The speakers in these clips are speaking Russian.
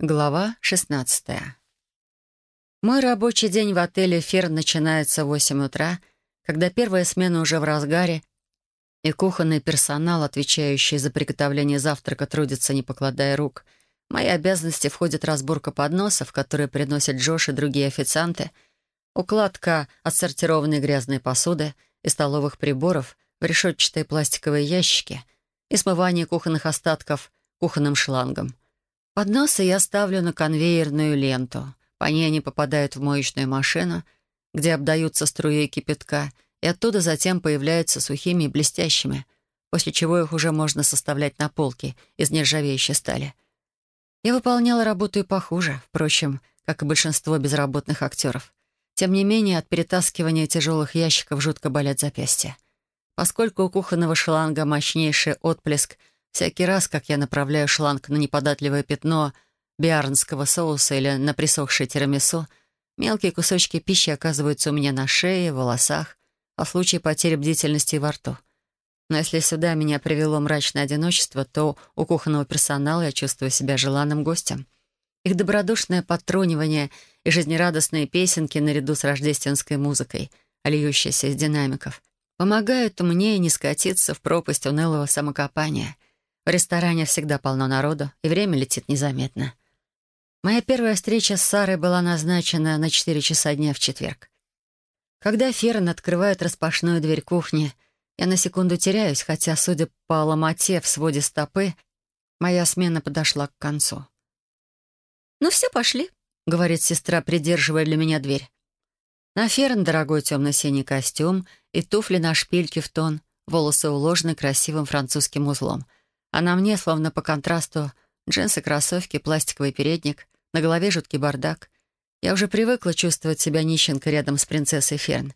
Глава 16 Мой рабочий день в отеле «Фер» начинается в 8 утра, когда первая смена уже в разгаре, и кухонный персонал, отвечающий за приготовление завтрака, трудится, не покладая рук. В мои обязанности входит разборка подносов, которые приносят Джош и другие официанты, укладка отсортированной грязной посуды и столовых приборов в решетчатые пластиковые ящики и смывание кухонных остатков кухонным шлангом — Подносы я ставлю на конвейерную ленту. По ней они попадают в моечную машину, где обдаются струей кипятка, и оттуда затем появляются сухими и блестящими, после чего их уже можно составлять на полке из нержавеющей стали. Я выполняла работу и похуже, впрочем, как и большинство безработных актеров. Тем не менее, от перетаскивания тяжелых ящиков жутко болят запястья. Поскольку у кухонного шланга мощнейший отплеск — Всякий раз, как я направляю шланг на неподатливое пятно биарнского соуса или на присохшее тирамису, мелкие кусочки пищи оказываются у меня на шее, волосах, а в случае потери бдительности во рту. Но если сюда меня привело мрачное одиночество, то у кухонного персонала я чувствую себя желанным гостем. Их добродушное подтрунивание и жизнерадостные песенки наряду с рождественской музыкой, льющейся из динамиков, помогают мне не скатиться в пропасть унылого самокопания — в ресторане всегда полно народу, и время летит незаметно. Моя первая встреча с Сарой была назначена на 4 часа дня в четверг. Когда Ферн открывает распашную дверь кухни, я на секунду теряюсь, хотя, судя по ломоте в своде стопы, моя смена подошла к концу. «Ну все, пошли», — говорит сестра, придерживая для меня дверь. На Ферн дорогой темно-синий костюм и туфли на шпильке в тон, волосы уложены красивым французским узлом — а на мне, словно по контрасту, джинсы, кроссовки, пластиковый передник, на голове жуткий бардак. Я уже привыкла чувствовать себя нищенкой рядом с принцессой Ферн.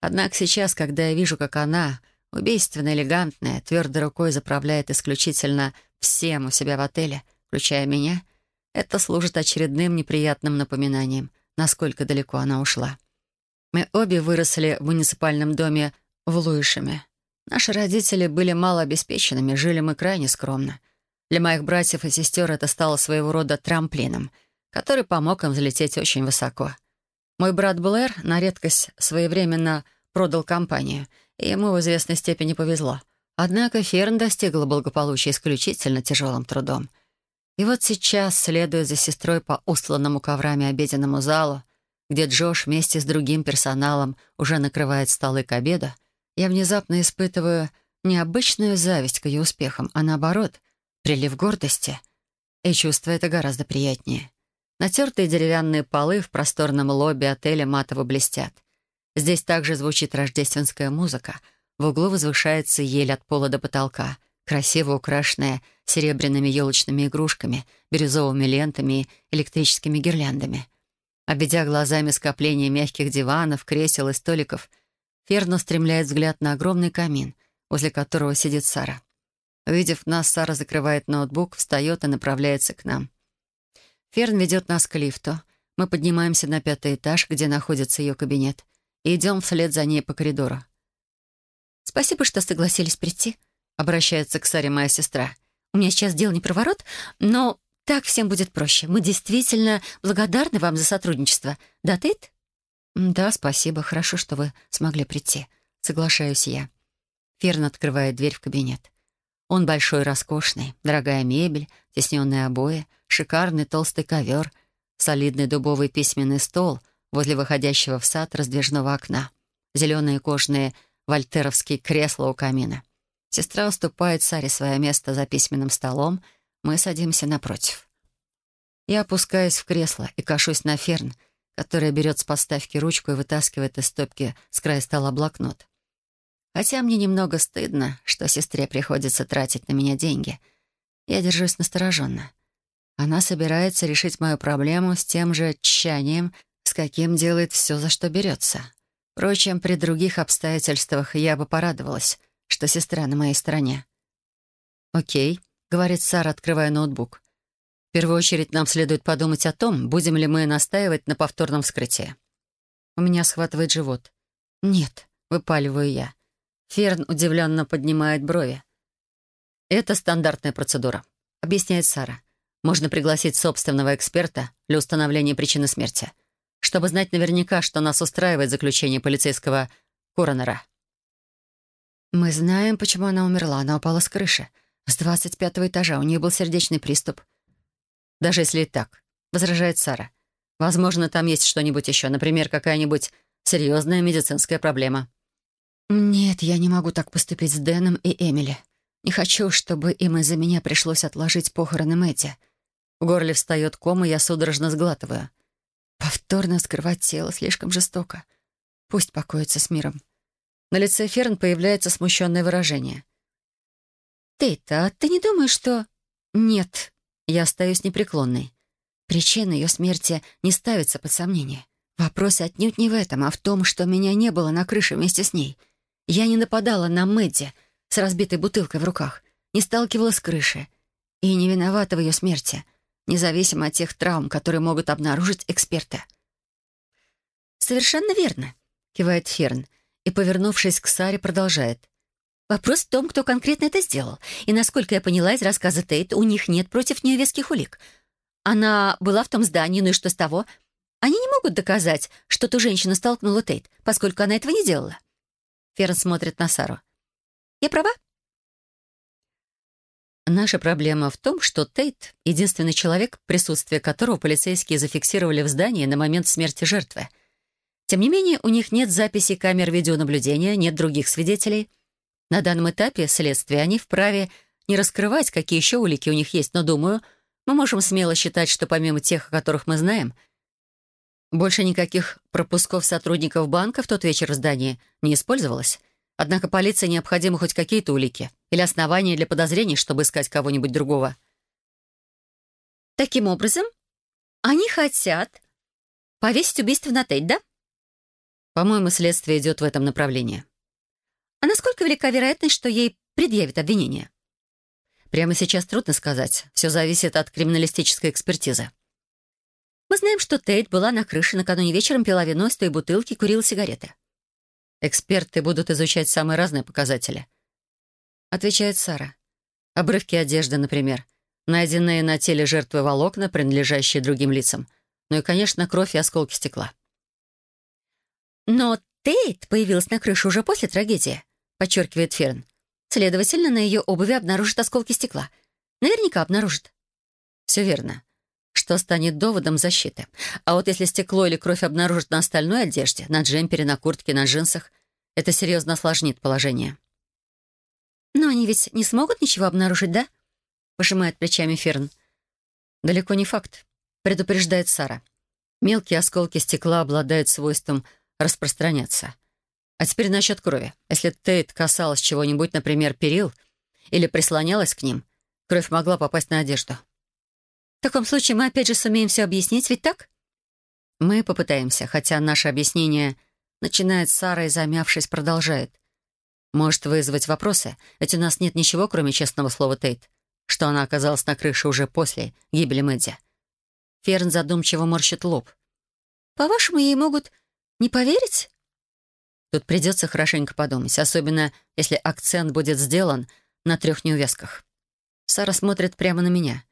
Однако сейчас, когда я вижу, как она, убийственно элегантная, твердой рукой заправляет исключительно всем у себя в отеле, включая меня, это служит очередным неприятным напоминанием, насколько далеко она ушла. Мы обе выросли в муниципальном доме в Луишеме. Наши родители были малообеспеченными, жили мы крайне скромно. Для моих братьев и сестер это стало своего рода трамплином, который помог им взлететь очень высоко. Мой брат Блэр на редкость своевременно продал компанию, и ему в известной степени повезло. Однако Ферн достигла благополучия исключительно тяжелым трудом. И вот сейчас, следуя за сестрой по устланному коврами обеденному залу, где Джош вместе с другим персоналом уже накрывает столы к обеду, я внезапно испытываю необычную зависть к ее успехам, а наоборот, прилив гордости. И чувство это гораздо приятнее. Натертые деревянные полы в просторном лобби отеля матово блестят. Здесь также звучит рождественская музыка. В углу возвышается ель от пола до потолка, красиво украшенная серебряными елочными игрушками, бирюзовыми лентами и электрическими гирляндами. Обведя глазами скопление мягких диванов, кресел и столиков — Ферн устремляет взгляд на огромный камин, возле которого сидит Сара. Увидев нас, Сара закрывает ноутбук, встает и направляется к нам. Ферн ведет нас к лифту. Мы поднимаемся на пятый этаж, где находится ее кабинет, и идем вслед за ней по коридору. «Спасибо, что согласились прийти», — обращается к Саре моя сестра. «У меня сейчас дело не проворот, но так всем будет проще. Мы действительно благодарны вам за сотрудничество. Да, Тейт?» «Да, спасибо. Хорошо, что вы смогли прийти. Соглашаюсь я». Ферн открывает дверь в кабинет. Он большой, роскошный, дорогая мебель, тесненные обои, шикарный толстый ковер, солидный дубовый письменный стол возле выходящего в сад раздвижного окна, зеленые кожаные вольтеровские кресла у камина. Сестра уступает Саре свое место за письменным столом, мы садимся напротив. Я опускаюсь в кресло и кашусь на Ферн — которая берет с подставки ручку и вытаскивает из стопки с края стола блокнот. Хотя мне немного стыдно, что сестре приходится тратить на меня деньги. Я держусь настороженно. Она собирается решить мою проблему с тем же тщанием, с каким делает все, за что берется. Впрочем, при других обстоятельствах я бы порадовалась, что сестра на моей стороне. «Окей», — говорит Сара, открывая ноутбук. В первую очередь нам следует подумать о том, будем ли мы настаивать на повторном вскрытии. У меня схватывает живот. «Нет», — выпаливаю я. Ферн удивленно поднимает брови. «Это стандартная процедура», — объясняет Сара. можно пригласить собственного эксперта для установления причины смерти, чтобы знать наверняка, что нас устраивает заключение полицейского коронера. Мы знаем, почему она умерла. Она упала с крыши. С двадцать пятого этажа. У нее был сердечный приступ. Даже если и так, возражает Сара. Возможно, там есть что-нибудь еще. Например, какая-нибудь серьезная медицинская проблема. Нет, я не могу так поступить с Дэном и Эмили. Не хочу, чтобы им из-за меня пришлось отложить похороны Мэтти. В горле встает ком, и я судорожно сглатываю. Повторно скрывать тело слишком жестоко. Пусть покоится с миром. На лице Ферн появляется смущенное выражение. «Тейта, а ты не думаешь, что...» «Нет, я остаюсь непреклонной. Причина ее смерти не ставится под сомнение. Вопрос отнюдь не в этом, а в том, что меня не было на крыше вместе с ней. Я не нападала на Мэдди с разбитой бутылкой в руках, не сталкивалась с крыши и не виновата в ее смерти, независимо от тех травм, которые могут обнаружить эксперты. «Совершенно верно», — кивает Ферн, и, повернувшись к Саре, продолжает. «Вопрос в том, кто конкретно это сделал. И, насколько я поняла из рассказа Тейт, у них нет против нее веских улик. Она была в том здании, ну и что с того? Они не могут доказать, что ту женщину столкнула Тейт, поскольку она этого не делала». Ферн смотрит на Сару. «Я права?» Наша проблема в том, что Тейт — единственный человек, присутствие которого полицейские зафиксировали в здании на момент смерти жертвы. Тем не менее, у них нет записи камер видеонаблюдения, нет других свидетелей. На данном этапе следствия они вправе не раскрывать, какие еще улики у них есть, но, думаю, мы можем смело считать, что помимо тех, о которых мы знаем, больше никаких пропусков сотрудников банка в тот вечер в здании не использовалось. Однако полиции необходимы хоть какие-то улики или основания для подозрений, чтобы искать кого-нибудь другого. Таким образом, они хотят повесить убийство на Тейт, да? По-моему, следствие идет в этом направлении. А насколько велика вероятность, что ей предъявят обвинение? Прямо сейчас трудно сказать. Все зависит от криминалистической экспертизы. Мы знаем, что Тейт была на крыше накануне вечером, пила вино из той бутылки, курила сигареты. Эксперты будут изучать самые разные показатели. Отвечает Сара. Обрывки одежды, например. Найденные на теле жертвы волокна, принадлежащие другим лицам. Ну и, конечно, кровь и осколки стекла. Но Тейт появилась на крыше уже после трагедии, подчеркивает Ферн. Следовательно, на ее обуви обнаружат осколки стекла. Наверняка обнаружат. Все верно что станет доводом защиты. А вот если стекло или кровь обнаружат на остальной одежде, на джемпере, на куртке, на джинсах, это серьезно осложнит положение. «Но они ведь не смогут ничего обнаружить, да?» — пожимает плечами Ферн. «Далеко не факт», — предупреждает Сара. «Мелкие осколки стекла обладают свойством распространяться. А теперь насчет крови. Если Тейт касалась чего-нибудь, например, перил, или прислонялась к ним, кровь могла попасть на одежду. В таком случае мы опять же сумеем все объяснить, ведь так? Мы попытаемся, хотя наше объяснение начинает Сара и, замявшись, продолжает. Может вызвать вопросы, ведь у нас нет ничего, кроме честного слова Тейт, что она оказалась на крыше уже после гибели Мэдди. Ферн задумчиво морщит лоб. «По-вашему, ей могут не поверить?» Тут придется хорошенько подумать, особенно если акцент будет сделан на трех неувязках. Сара смотрит прямо на меня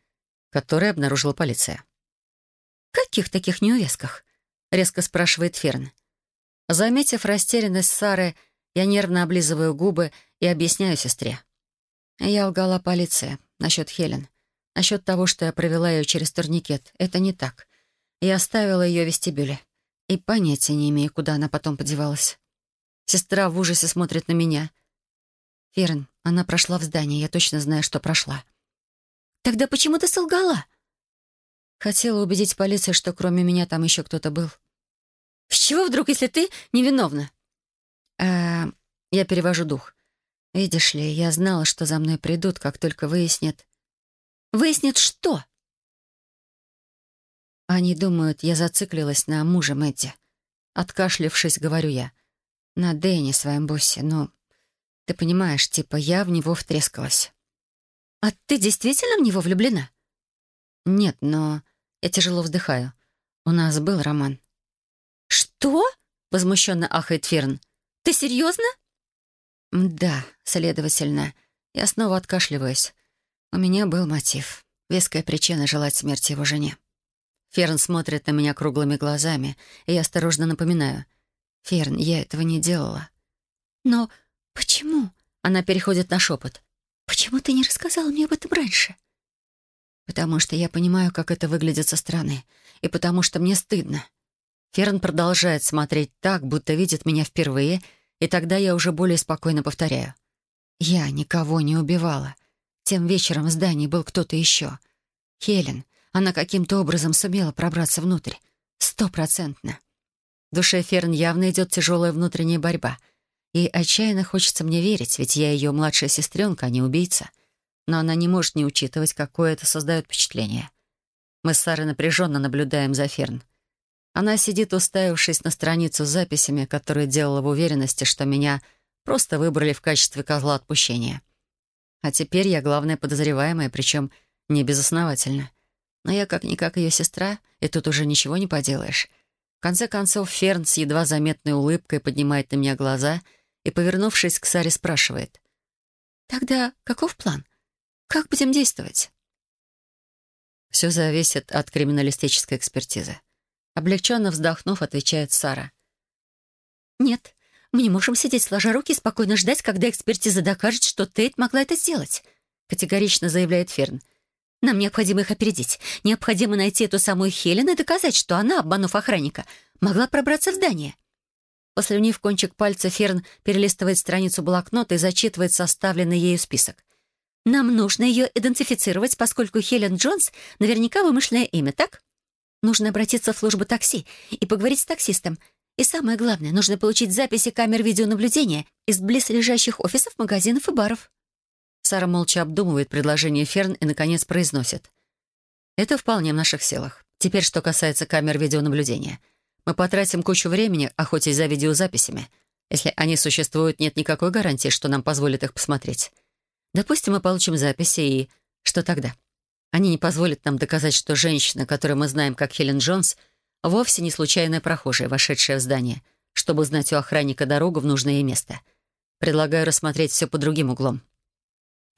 который обнаружила полиция. «Каких таких неувязках?» — резко спрашивает Ферн. Заметив растерянность Сары, я нервно облизываю губы и объясняю сестре. Я лгала полиции насчет Хелен. Насчет того, что я провела ее через турникет. Это не так. Я оставила ее в вестибюле. И понятия не имею, куда она потом подевалась. Сестра в ужасе смотрит на меня. «Ферн, она прошла в здание. Я точно знаю, что прошла». Тогда почему ты солгала?» Хотела убедить полицию, что кроме меня там еще кто-то был. «С чего вдруг, если ты невиновна?» э я перевожу дух. Видишь ли, я знала, что за мной придут, как только выяснят... Выяснят что? Они думают, я зациклилась на муже Мэдди. Откашлившись, говорю я. На Дэне, своем боссе. Но ты понимаешь, типа, я в него втрескалась. «А ты действительно в него влюблена?» «Нет, но я тяжело вздыхаю. У нас был роман». «Что?» — возмущенно ахает Ферн. «Ты серьезно?» «Да, следовательно. Я снова откашливаюсь. У меня был мотив. Веская причина желать смерти его жене. Ферн смотрит на меня круглыми глазами, и я осторожно напоминаю. «Ферн, я этого не делала». «Но почему?» Она переходит на шепот. «Почему ты не рассказала мне об этом раньше?» «Потому что я понимаю, как это выглядит со стороны, и потому что мне стыдно». Ферн продолжает смотреть так, будто видит меня впервые, и тогда я уже более спокойно повторяю. «Я никого не убивала. Тем вечером в здании был кто-то еще. Хелен, она каким-то образом сумела пробраться внутрь. Стопроцентно. Душе Ферн явно идет тяжелая внутренняя борьба. И отчаянно хочется мне верить, ведь я ее младшая сестренка, а не убийца. Но она не может не учитывать, какое это создает впечатление. Мы с Сарой напряженно наблюдаем за Ферн. Она сидит, уставившись на страницу с записями, которые делала в уверенности, что меня просто выбрали в качестве козла отпущения. А теперь я главная подозреваемая, причем не безосновательно. Но я как-никак ее сестра, и тут уже ничего не поделаешь. В конце концов, Ферн с едва заметной улыбкой поднимает на меня глаза и, повернувшись к Саре, спрашивает. «Тогда каков план? Как будем действовать?» Все зависит от криминалистической экспертизы. Облегченно вздохнув, отвечает Сара. «Нет, мы не можем сидеть сложа руки и спокойно ждать, когда экспертиза докажет, что Тейт могла это сделать», категорично заявляет Ферн. Нам необходимо их опередить. Необходимо найти эту самую Хелен и доказать, что она, обманув охранника, могла пробраться в здание. Послюнив кончик пальца, Ферн перелистывает страницу блокнота и зачитывает составленный ею список. Нам нужно ее идентифицировать, поскольку Хелен Джонс наверняка вымышленное имя, так? Нужно обратиться в службу такси и поговорить с таксистом. И самое главное, нужно получить записи камер видеонаблюдения из близлежащих офисов, магазинов и баров. Сара молча обдумывает предложение Ферн и, наконец, произносит. «Это вполне в наших силах. Теперь, что касается камер видеонаблюдения. Мы потратим кучу времени, охотясь за видеозаписями. Если они существуют, нет никакой гарантии, что нам позволят их посмотреть. Допустим, мы получим записи, и что тогда? Они не позволят нам доказать, что женщина, которую мы знаем как Хелен Джонс, вовсе не случайная прохожая, вошедшая в здание, чтобы узнать у охранника дорогу в нужное место. Предлагаю рассмотреть все под другим углом.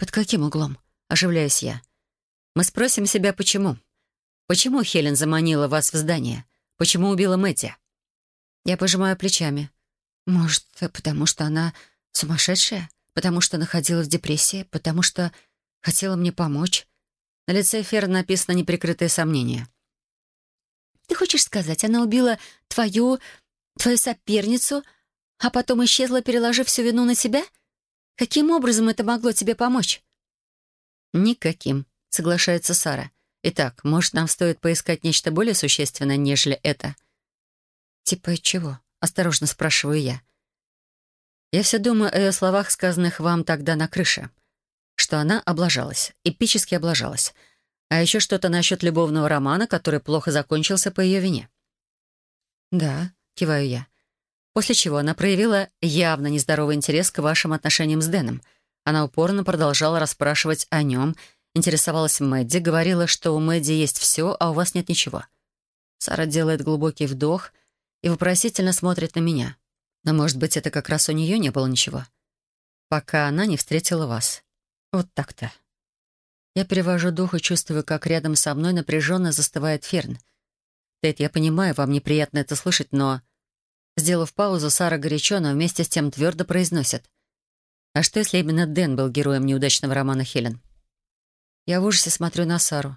«Под каким углом?» — оживляюсь я. «Мы спросим себя, почему. Почему Хелен заманила вас в здание? Почему убила Мэтти?» Я пожимаю плечами. «Может, потому что она сумасшедшая? Потому что находилась в депрессии? Потому что хотела мне помочь?» На лице Фер написано неприкрытое сомнение. «Ты хочешь сказать, она убила твою... твою соперницу, а потом исчезла, переложив всю вину на себя?» Каким образом это могло тебе помочь?» «Никаким», — соглашается Сара. «Итак, может, нам стоит поискать нечто более существенное, нежели это?» «Типа чего?» — осторожно спрашиваю я. Я все думаю о ее словах, сказанных вам тогда на крыше. Что она облажалась, эпически облажалась. А еще что-то насчет любовного романа, который плохо закончился по ее вине. «Да», — киваю я. После чего она проявила явно нездоровый интерес к вашим отношениям с Дэном. Она упорно продолжала расспрашивать о нем, интересовалась Мэдди, говорила, что у Мэдди есть все, а у вас нет ничего. Сара делает глубокий вдох и вопросительно смотрит на меня. Но, может быть, это как раз у нее не было ничего. Пока она не встретила вас. Вот так-то. Я перевожу дух и чувствую, как рядом со мной напряженно застывает Ферн. Тейт, я понимаю, вам неприятно это слышать, но... Сделав паузу, Сара горячо, но вместе с тем твердо произносит. «А что, если именно Дэн был героем неудачного романа Хелен?» Я в ужасе смотрю на Сару.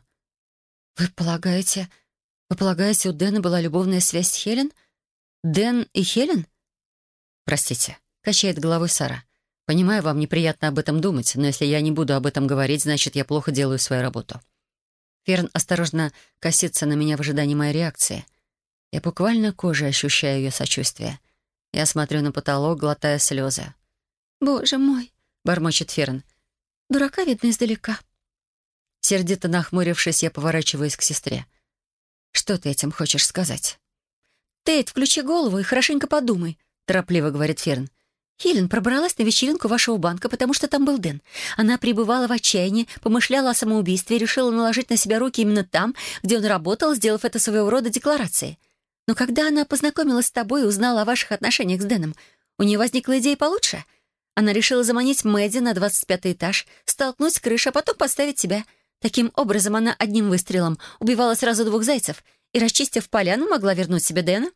«Вы полагаете... Вы полагаете, у Дэна была любовная связь с Хелен? Дэн и Хелен?» «Простите», — качает головой Сара. «Понимаю, вам неприятно об этом думать, но если я не буду об этом говорить, значит, я плохо делаю свою работу». Ферн осторожно косится на меня в ожидании моей реакции. Я буквально кожей ощущаю ее сочувствие. Я смотрю на потолок, глотая слезы. «Боже мой!» — бормочет Ферн. «Дурака видно издалека». Сердито нахмурившись, я поворачиваюсь к сестре. «Что ты этим хочешь сказать?» «Тейт, включи голову и хорошенько подумай», — торопливо говорит Ферн. Хелен пробралась на вечеринку вашего банка, потому что там был Дэн. Она пребывала в отчаянии, помышляла о самоубийстве и решила наложить на себя руки именно там, где он работал, сделав это своего рода декларацией. Но когда она познакомилась с тобой и узнала о ваших отношениях с Дэном, у нее возникла идея получше. Она решила заманить Мэдди на 25 этаж, столкнуть с крыши, а потом поставить тебя. Таким образом, она одним выстрелом убивала сразу двух зайцев и, расчистив поляну, могла вернуть себе Дэна.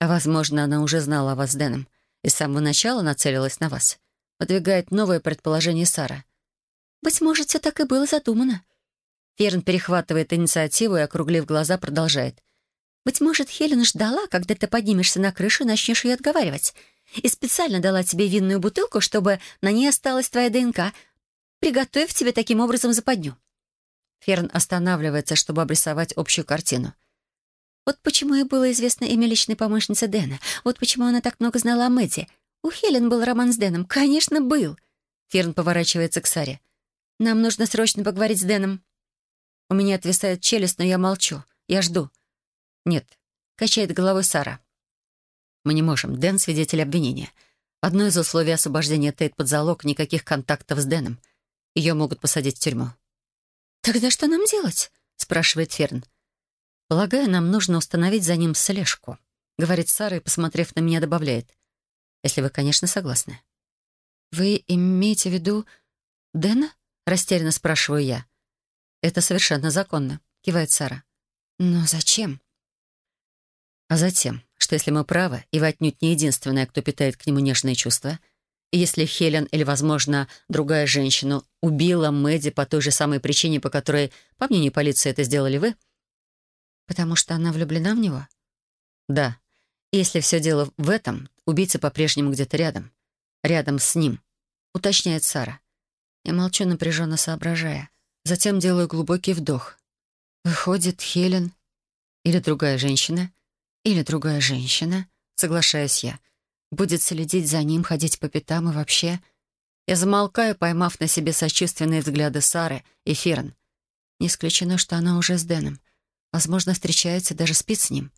Возможно, она уже знала о вас с Дэном и с самого начала нацелилась на вас. Выдвигает новое предположение Сара. Быть может, все так и было задумано. Ферн перехватывает инициативу и, округлив глаза, продолжает. «Быть может, Хелен ждала, когда ты поднимешься на крышу и начнешь ее отговаривать. И специально дала тебе винную бутылку, чтобы на ней осталась твоя ДНК, приготовив тебе таким образом западню». Ферн останавливается, чтобы обрисовать общую картину. Вот почему и было известно имя личной помощницы Дэна. Вот почему она так много знала о Мэдди. У Хелен был роман с Дэном. Конечно, был. Ферн поворачивается к Саре. «Нам нужно срочно поговорить с Дэном». У меня отвисает челюсть, но я молчу. Я жду. «Нет», — качает головой Сара. «Мы не можем. Дэн — свидетель обвинения. Одно из условий освобождения Тейт под залог — никаких контактов с Дэном. Ее могут посадить в тюрьму». «Тогда что нам делать?» — спрашивает Ферн. «Полагаю, нам нужно установить за ним слежку», — говорит Сара и, посмотрев на меня, добавляет. «Если вы, конечно, согласны». «Вы имеете в виду Дэна?» — растерянно спрашиваю я. «Это совершенно законно», — кивает Сара. «Но зачем?» «А затем, что если мы правы, и вы отнюдь не единственная, кто питает к нему нежные чувства, и если Хелен или, возможно, другая женщина убила Мэдди по той же самой причине, по которой, по мнению полиции, это сделали вы, Потому что она влюблена в него? Да. если все дело в этом, убийца по-прежнему где-то рядом. Рядом с ним. Уточняет Сара. Я молчу, напряженно соображая. Затем делаю глубокий вдох. Выходит, Хелен... Или другая женщина. Или другая женщина. Соглашаюсь я. Будет следить за ним, ходить по пятам и вообще... Я замолкаю, поймав на себе сочувственные взгляды Сары и Фирн. Не исключено, что она уже с Дэном. Возможно, встречается, даже спит с ним.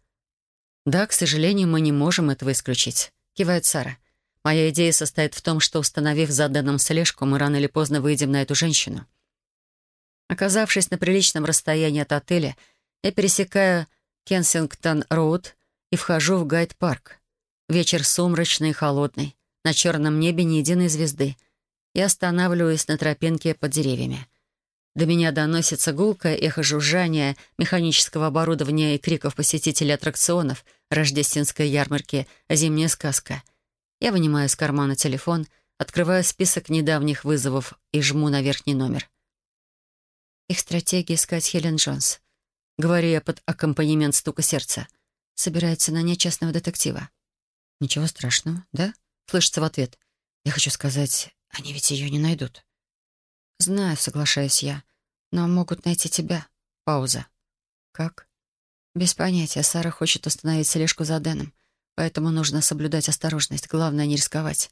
«Да, к сожалению, мы не можем этого исключить», — кивает Сара. «Моя идея состоит в том, что, установив за Дэном слежку, мы рано или поздно выйдем на эту женщину». Оказавшись на приличном расстоянии от отеля, я пересекаю Кенсингтон-Роуд и вхожу в Гайд-парк. Вечер сумрачный и холодный. На черном небе ни единой звезды. Я останавливаюсь на тропинке под деревьями. До меня доносится гулкое эхо жужжания, механического оборудования и криков посетителей аттракционов, рождественской ярмарки, зимняя сказка. Я вынимаю из кармана телефон, открываю список недавних вызовов и жму на верхний номер. Их стратегия — искать Хелен Джонс. Говорю я под аккомпанемент стука сердца. Собирается нанять частного детектива. «Ничего страшного, да?» — слышится в ответ. «Я хочу сказать, они ведь ее не найдут». «Знаю», — соглашаюсь я. «Но могут найти тебя». Пауза. «Как?» «Без понятия. Сара хочет установить слежку за Дэном, поэтому нужно соблюдать осторожность. Главное, не рисковать.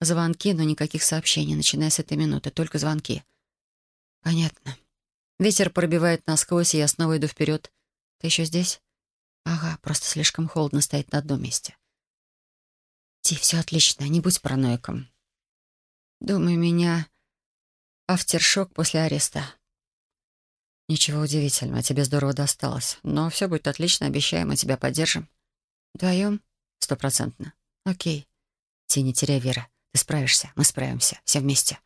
Звонки, но никаких сообщений, начиная с этой минуты. Только звонки». «Понятно». Ветер пробивает насквозь, и я снова иду вперед. «Ты еще здесь?» «Ага, просто слишком холодно стоять на одном месте». «Ти, все отлично, не будь параноиком». «Думаю, меня Автершок после ареста. Ничего удивительного, тебе здорово досталось. Но все будет отлично, обещаем, мы тебя поддержим. Вдвоем? Стопроцентно. Окей. Ти, не теряй веры. Ты справишься, мы справимся. Все вместе.